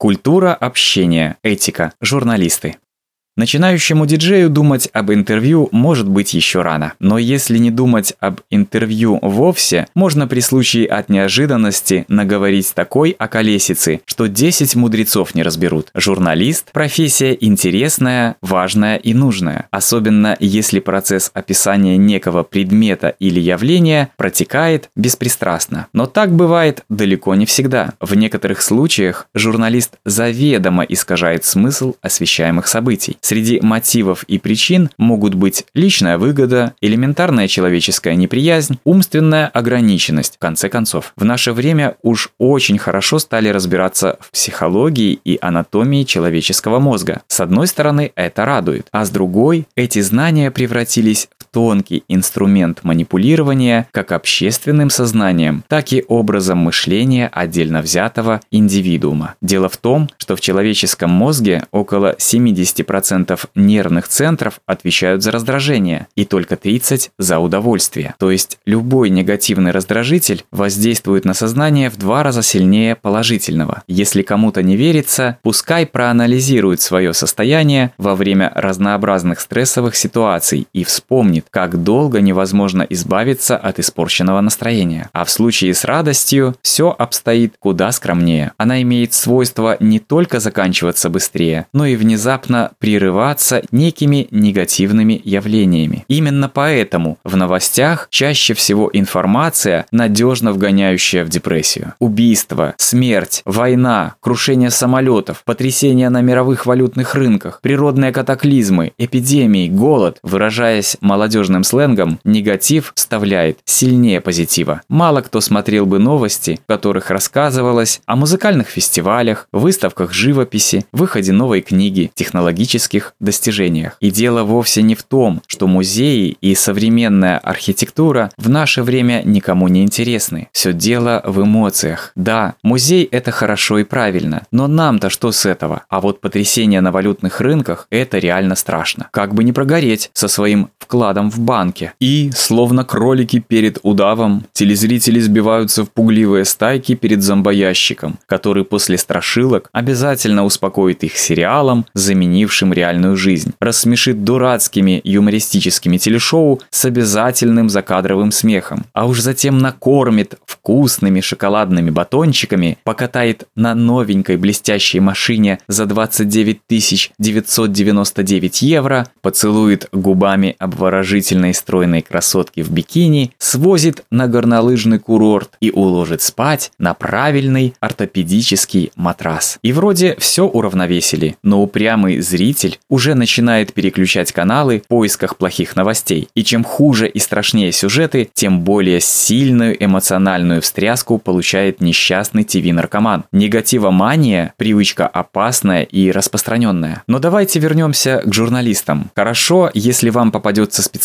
Культура общения, этика, журналисты. Начинающему диджею думать об интервью может быть еще рано. Но если не думать об интервью вовсе, можно при случае от неожиданности наговорить такой околесицы, что 10 мудрецов не разберут. Журналист – профессия интересная, важная и нужная. Особенно если процесс описания некого предмета или явления протекает беспристрастно. Но так бывает далеко не всегда. В некоторых случаях журналист заведомо искажает смысл освещаемых событий. Среди мотивов и причин могут быть личная выгода, элементарная человеческая неприязнь, умственная ограниченность. В конце концов, в наше время уж очень хорошо стали разбираться в психологии и анатомии человеческого мозга. С одной стороны, это радует, а с другой, эти знания превратились тонкий инструмент манипулирования как общественным сознанием, так и образом мышления отдельно взятого индивидуума. Дело в том, что в человеческом мозге около 70% 10% нервных центров отвечают за раздражение и только 30% за удовольствие. То есть любой негативный раздражитель воздействует на сознание в два раза сильнее положительного. Если кому-то не верится, пускай проанализирует свое состояние во время разнообразных стрессовых ситуаций и вспомнит, как долго невозможно избавиться от испорченного настроения. А в случае с радостью все обстоит куда скромнее. Она имеет свойство не только заканчиваться быстрее, но и внезапно прерываться некими негативными явлениями. Именно поэтому в новостях чаще всего информация, надежно вгоняющая в депрессию. Убийство, смерть, война, крушение самолетов, потрясения на мировых валютных рынках, природные катаклизмы, эпидемии, голод. Выражаясь молодежным сленгом, негатив вставляет сильнее позитива. Мало кто смотрел бы новости, в которых рассказывалось о музыкальных фестивалях, выставках живописи, выходе новой книги, технологических достижениях. И дело вовсе не в том, что музеи и современная архитектура в наше время никому не интересны. Все дело в эмоциях. Да, музей это хорошо и правильно, но нам-то что с этого? А вот потрясение на валютных рынках – это реально страшно. Как бы не прогореть со своим вкладом в банке. И, словно кролики перед удавом, телезрители сбиваются в пугливые стайки перед зомбоящиком, который после страшилок обязательно успокоит их сериалом, заменившим реальную жизнь, рассмешит дурацкими юмористическими телешоу с обязательным закадровым смехом, а уж затем накормит вкусными шоколадными батончиками, покатает на новенькой блестящей машине за 29 999 евро, поцелует губами обворожительной стройной красотки в бикини, свозит на горнолыжный курорт и уложит спать на правильный ортопедический матрас. И вроде все уравновесили, но упрямый зритель уже начинает переключать каналы в поисках плохих новостей. И чем хуже и страшнее сюжеты, тем более сильную эмоциональную встряску получает несчастный ТВ-наркоман. Негативомания – привычка опасная и распространенная. Но давайте вернемся к журналистам. Хорошо, если вам попадется специалист,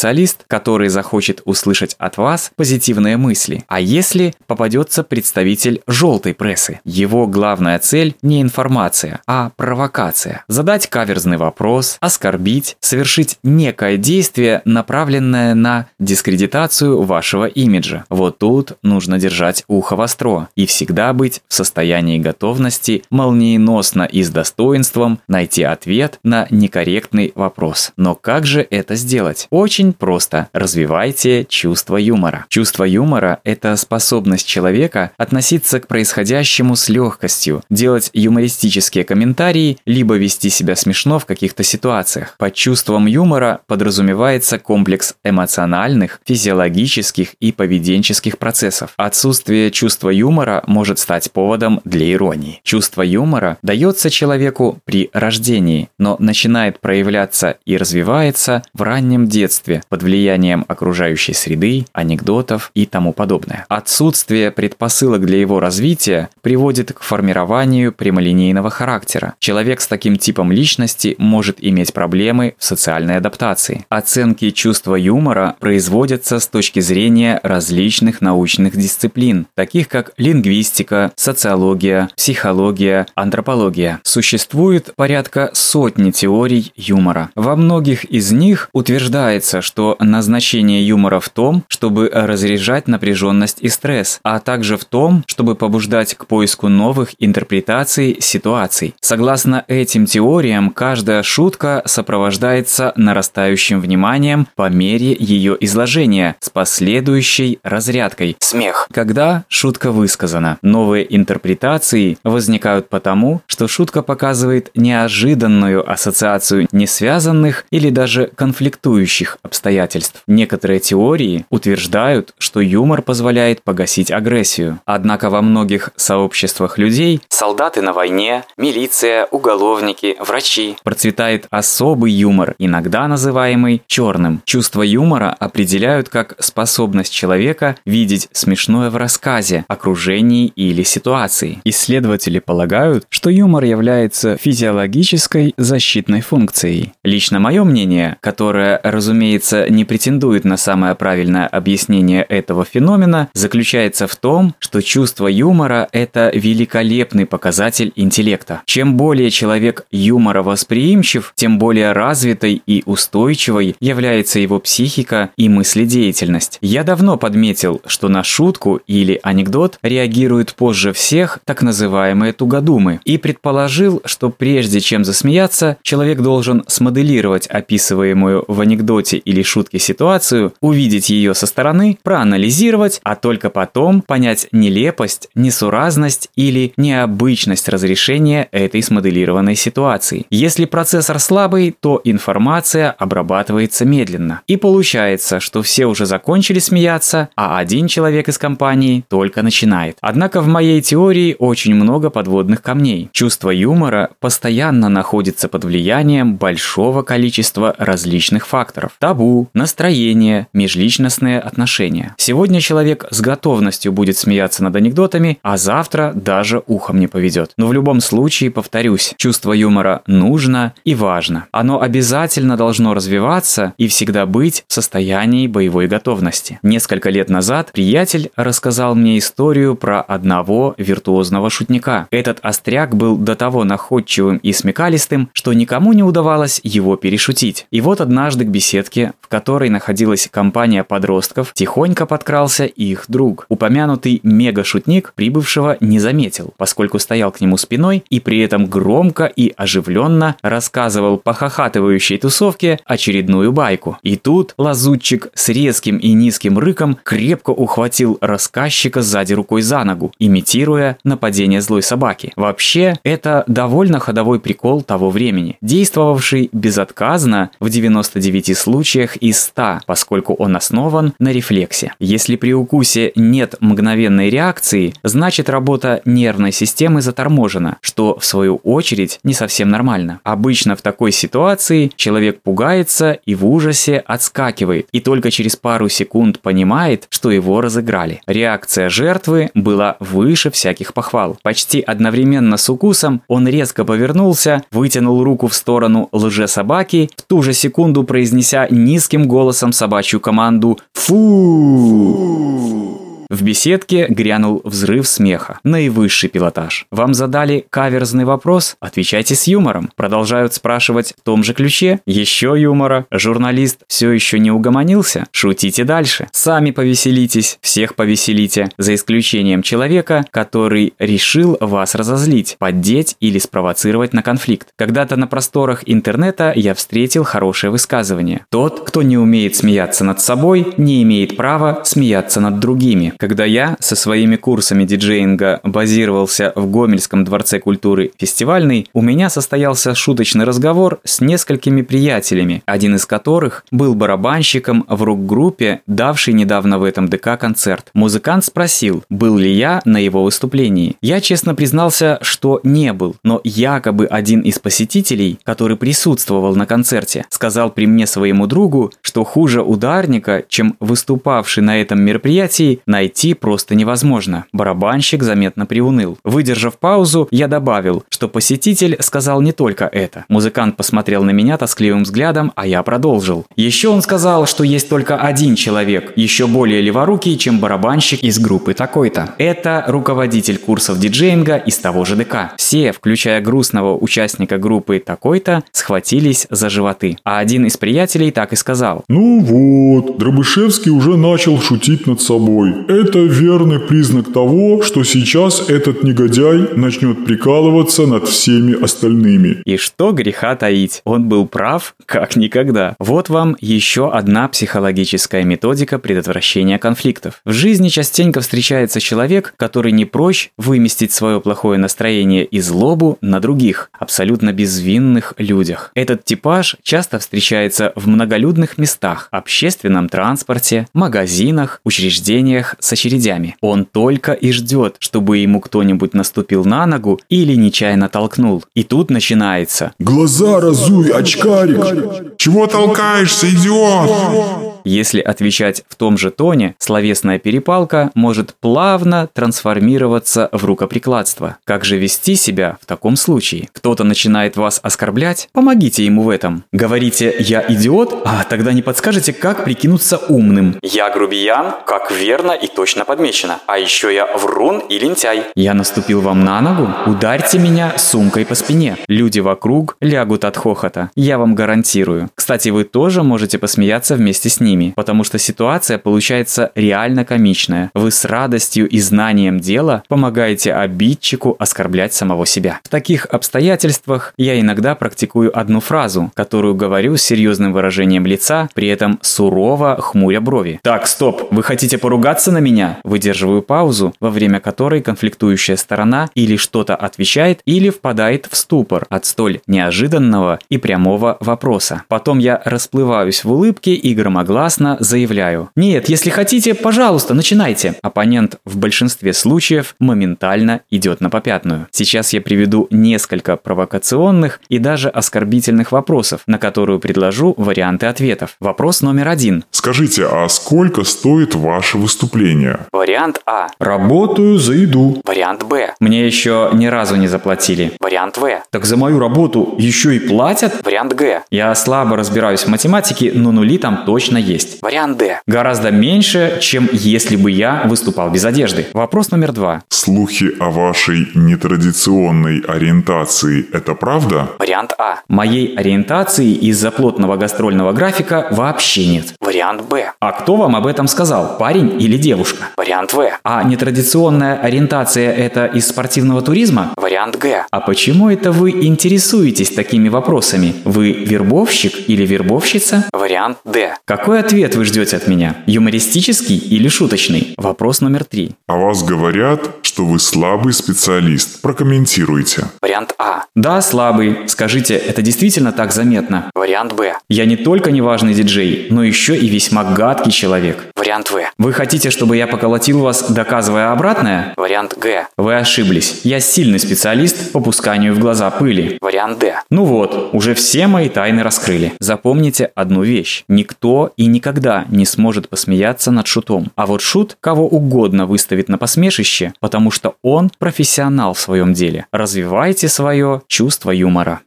который захочет услышать от вас позитивные мысли. А если попадется представитель желтой прессы? Его главная цель не информация, а провокация. Задать каверзный вопрос, оскорбить, совершить некое действие, направленное на дискредитацию вашего имиджа. Вот тут нужно держать ухо востро и всегда быть в состоянии готовности молниеносно и с достоинством найти ответ на некорректный вопрос. Но как же это сделать? Очень просто. Развивайте чувство юмора. Чувство юмора – это способность человека относиться к происходящему с легкостью, делать юмористические комментарии, либо вести себя смешно в каких-то ситуациях. Под чувством юмора подразумевается комплекс эмоциональных, физиологических и поведенческих процессов. Отсутствие чувства юмора может стать поводом для иронии. Чувство юмора дается человеку при рождении, но начинает проявляться и развивается в раннем детстве под влиянием окружающей среды, анекдотов и тому подобное. Отсутствие предпосылок для его развития приводит к формированию прямолинейного характера. Человек с таким типом личности может иметь проблемы в социальной адаптации. Оценки чувства юмора производятся с точки зрения различных научных дисциплин, таких как лингвистика, социология, психология, антропология. Существует порядка сотни теорий юмора. Во многих из них утверждается, кажется, что назначение юмора в том, чтобы разряжать напряженность и стресс, а также в том, чтобы побуждать к поиску новых интерпретаций ситуаций. Согласно этим теориям, каждая шутка сопровождается нарастающим вниманием по мере ее изложения с последующей разрядкой – смех. Когда шутка высказана, новые интерпретации возникают потому, что шутка показывает неожиданную ассоциацию несвязанных или даже конфликтующих обстоятельств. Некоторые теории утверждают, что юмор позволяет погасить агрессию. Однако во многих сообществах людей – солдаты на войне, милиция, уголовники, врачи – процветает особый юмор, иногда называемый черным. Чувство юмора определяют как способность человека видеть смешное в рассказе, окружении или ситуации. Исследователи полагают, что юмор является физиологической защитной функцией. Лично мое мнение, которое, разумеется, не претендует на самое правильное объяснение этого феномена, заключается в том, что чувство юмора – это великолепный показатель интеллекта. Чем более человек юмора восприимчив, тем более развитой и устойчивой является его психика и мыследеятельность. Я давно подметил, что на шутку или анекдот реагируют позже всех так называемые тугодумы, и предположил, что прежде чем засмеяться, человек должен смоделировать описываемую в анекдоте или шутке ситуацию, увидеть ее со стороны, проанализировать, а только потом понять нелепость, несуразность или необычность разрешения этой смоделированной ситуации. Если процессор слабый, то информация обрабатывается медленно. И получается, что все уже закончили смеяться, а один человек из компании только начинает. Однако в моей теории очень много подводных камней. Чувство юмора постоянно находится под влиянием большого количества различных факторов. Табу, настроение, межличностные отношения. Сегодня человек с готовностью будет смеяться над анекдотами, а завтра даже ухом не поведет. Но в любом случае, повторюсь, чувство юмора нужно и важно. Оно обязательно должно развиваться и всегда быть в состоянии боевой готовности. Несколько лет назад приятель рассказал мне историю про одного виртуозного шутника. Этот остряк был до того находчивым и смекалистым, что никому не удавалось его перешутить. И вот однажды к беседке, в которой находилась компания подростков, тихонько подкрался их друг. Упомянутый мега-шутник прибывшего не заметил, поскольку стоял к нему спиной и при этом громко и оживленно рассказывал похохатывающей тусовке очередную байку. И тут лазутчик с резким и низким рыком крепко ухватил рассказчика сзади рукой за ногу, имитируя нападение злой собаки. Вообще, это довольно ходовой прикол того времени, действовавший безотказно в 99 случаях из 100, поскольку он основан на рефлексе. Если при укусе нет мгновенной реакции, значит работа нервной системы заторможена, что в свою очередь не совсем нормально. Обычно в такой ситуации человек пугается и в ужасе отскакивает, и только через пару секунд понимает, что его разыграли. Реакция жертвы была выше всяких похвал. Почти одновременно с укусом он резко повернулся, вытянул руку в сторону лже-собаки, в ту же секунду произнеся низким голосом собачью команду «Фу!». В беседке грянул взрыв смеха. Наивысший пилотаж. Вам задали каверзный вопрос? Отвечайте с юмором. Продолжают спрашивать в том же ключе? Еще юмора. Журналист все еще не угомонился? Шутите дальше. Сами повеселитесь, всех повеселите. За исключением человека, который решил вас разозлить, поддеть или спровоцировать на конфликт. Когда-то на просторах интернета я встретил хорошее высказывание. Тот, кто не умеет смеяться над собой, не имеет права смеяться над другими. Когда я со своими курсами диджеинга базировался в Гомельском дворце культуры фестивальный, у меня состоялся шуточный разговор с несколькими приятелями, один из которых был барабанщиком в рок-группе, давший недавно в этом ДК концерт. Музыкант спросил, был ли я на его выступлении. Я честно признался, что не был, но якобы один из посетителей, который присутствовал на концерте, сказал при мне своему другу, что хуже ударника, чем выступавший на этом мероприятии, на найти просто невозможно. Барабанщик заметно приуныл. Выдержав паузу, я добавил, что посетитель сказал не только это. Музыкант посмотрел на меня тоскливым взглядом, а я продолжил. Еще он сказал, что есть только один человек, еще более леворукий, чем барабанщик из группы такой-то. Это руководитель курсов диджеинга из того же ДК. Все, включая грустного участника группы такой-то, схватились за животы. А один из приятелей так и сказал. Ну вот, Дробышевский уже начал шутить над собой. Это верный признак того, что сейчас этот негодяй начнет прикалываться над всеми остальными. И что греха таить, он был прав как никогда. Вот вам еще одна психологическая методика предотвращения конфликтов. В жизни частенько встречается человек, который не прочь выместить свое плохое настроение и злобу на других, абсолютно безвинных людях. Этот типаж часто встречается в многолюдных местах, общественном транспорте, магазинах, учреждениях с очередями. Он только и ждет, чтобы ему кто-нибудь наступил на ногу или нечаянно толкнул. И тут начинается «Глаза разуй, очкарик!» «Чего толкаешься, идиот?» Если отвечать в том же тоне, словесная перепалка может плавно трансформироваться в рукоприкладство. Как же вести себя в таком случае? Кто-то начинает вас оскорблять? Помогите ему в этом. Говорите «я идиот», а тогда не подскажете, как прикинуться умным. Я грубиян, как верно и точно подмечено. А еще я врун и лентяй. Я наступил вам на ногу? Ударьте меня сумкой по спине. Люди вокруг лягут от хохота. Я вам гарантирую. Кстати, вы тоже можете посмеяться вместе с ними ними, потому что ситуация получается реально комичная. Вы с радостью и знанием дела помогаете обидчику оскорблять самого себя. В таких обстоятельствах я иногда практикую одну фразу, которую говорю с серьезным выражением лица, при этом сурово хмуря брови. Так, стоп, вы хотите поругаться на меня? Выдерживаю паузу, во время которой конфликтующая сторона или что-то отвечает, или впадает в ступор от столь неожиданного и прямого вопроса. Потом я расплываюсь в улыбке и громогласно властно заявляю. Нет, если хотите, пожалуйста, начинайте. Оппонент в большинстве случаев моментально идет на попятную. Сейчас я приведу несколько провокационных и даже оскорбительных вопросов, на которые предложу варианты ответов. Вопрос номер один. Скажите, а сколько стоит ваше выступление? Вариант А. Работаю за еду. Вариант Б. Мне еще ни разу не заплатили. Вариант В. Так за мою работу еще и платят? Вариант Г. Я слабо разбираюсь в математике, но нули там точно есть есть. Вариант Д. Гораздо меньше, чем если бы я выступал без одежды. Вопрос номер два. Слухи о вашей нетрадиционной ориентации – это правда? Вариант А. Моей ориентации из-за плотного гастрольного графика вообще нет. Вариант Б. А кто вам об этом сказал, парень или девушка? Вариант В. А нетрадиционная ориентация – это из спортивного туризма? Вариант Г. А почему это вы интересуетесь такими вопросами? Вы вербовщик или вербовщица? Вариант Д. Какой ответ вы ждете от меня? Юмористический или шуточный? Вопрос номер три. О вас говорят, что вы слабый специалист. Прокомментируйте. Вариант А. Да, слабый. Скажите, это действительно так заметно? Вариант Б. Я не только неважный диджей, но еще и весьма гадкий человек. Вариант В. Вы хотите, чтобы я поколотил вас, доказывая обратное? Вариант Г. Вы ошиблись. Я сильный специалист по пусканию в глаза пыли. Вариант Д. Ну вот, уже все мои тайны раскрыли. Запомните одну вещь. Никто и никогда не сможет посмеяться над шутом. А вот шут кого угодно выставит на посмешище, потому что он профессионал в своем деле. Развивайте свое чувство юмора.